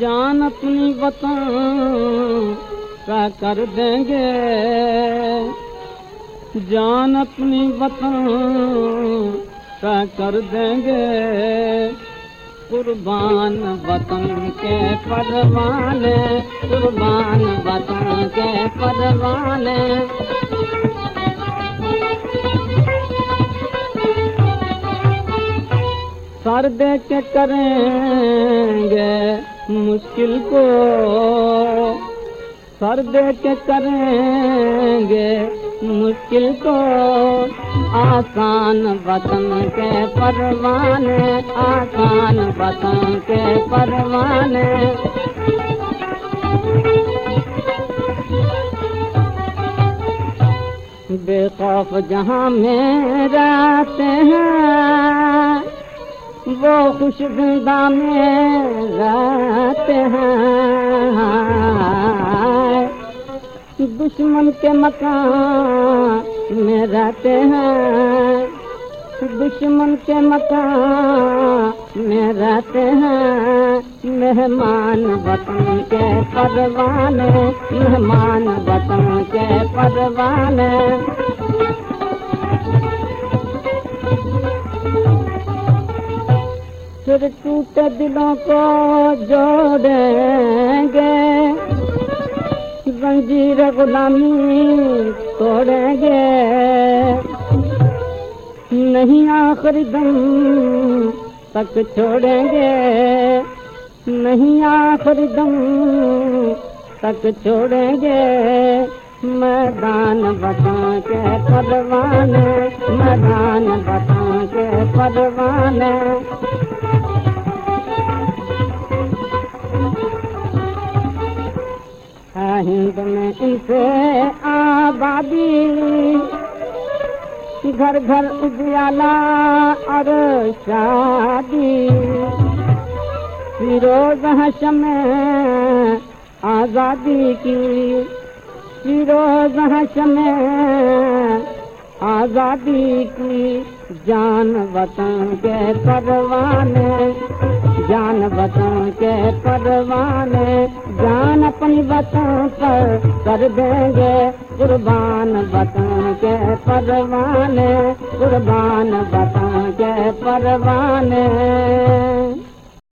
जान अपनी बता क्या कर देंगे। जान अपनी बता क्या कर देंगे। कुर्बान वतन के परवाने कुर्बान वतन के परवाने सर दे के करेंगे। मुश्किल को सर दे के करेंगे मुश्किल को। आसान वतन के परवाने, आसान वतन के परवाने। बेखौफ जहाँ में रहते हैं वो जिंदा में दुश्मन के मकान में दुश्मन के मकान में मेहमान मेहमान वतन के परवाने फिर टूटे दिलों को जोड़ेंगे। जंजीर गुलामी तोड़ेंगे। नहीं आखिरी दम तक छोड़ेंगे। नहीं आखिरी दम तक छोड़ेंगे। मैदान बता के परवाने मैदान बता के परवाने हिंद में इनसे आबादी घर घर उजियाला और शादी। फिरोज हशम आजादी की। फिरोज हशम आजादी की। जान वतन के परवाने वतन पर कर देंगे कुर्बान वतन के परवाने कुर्बान वतन के परवाने।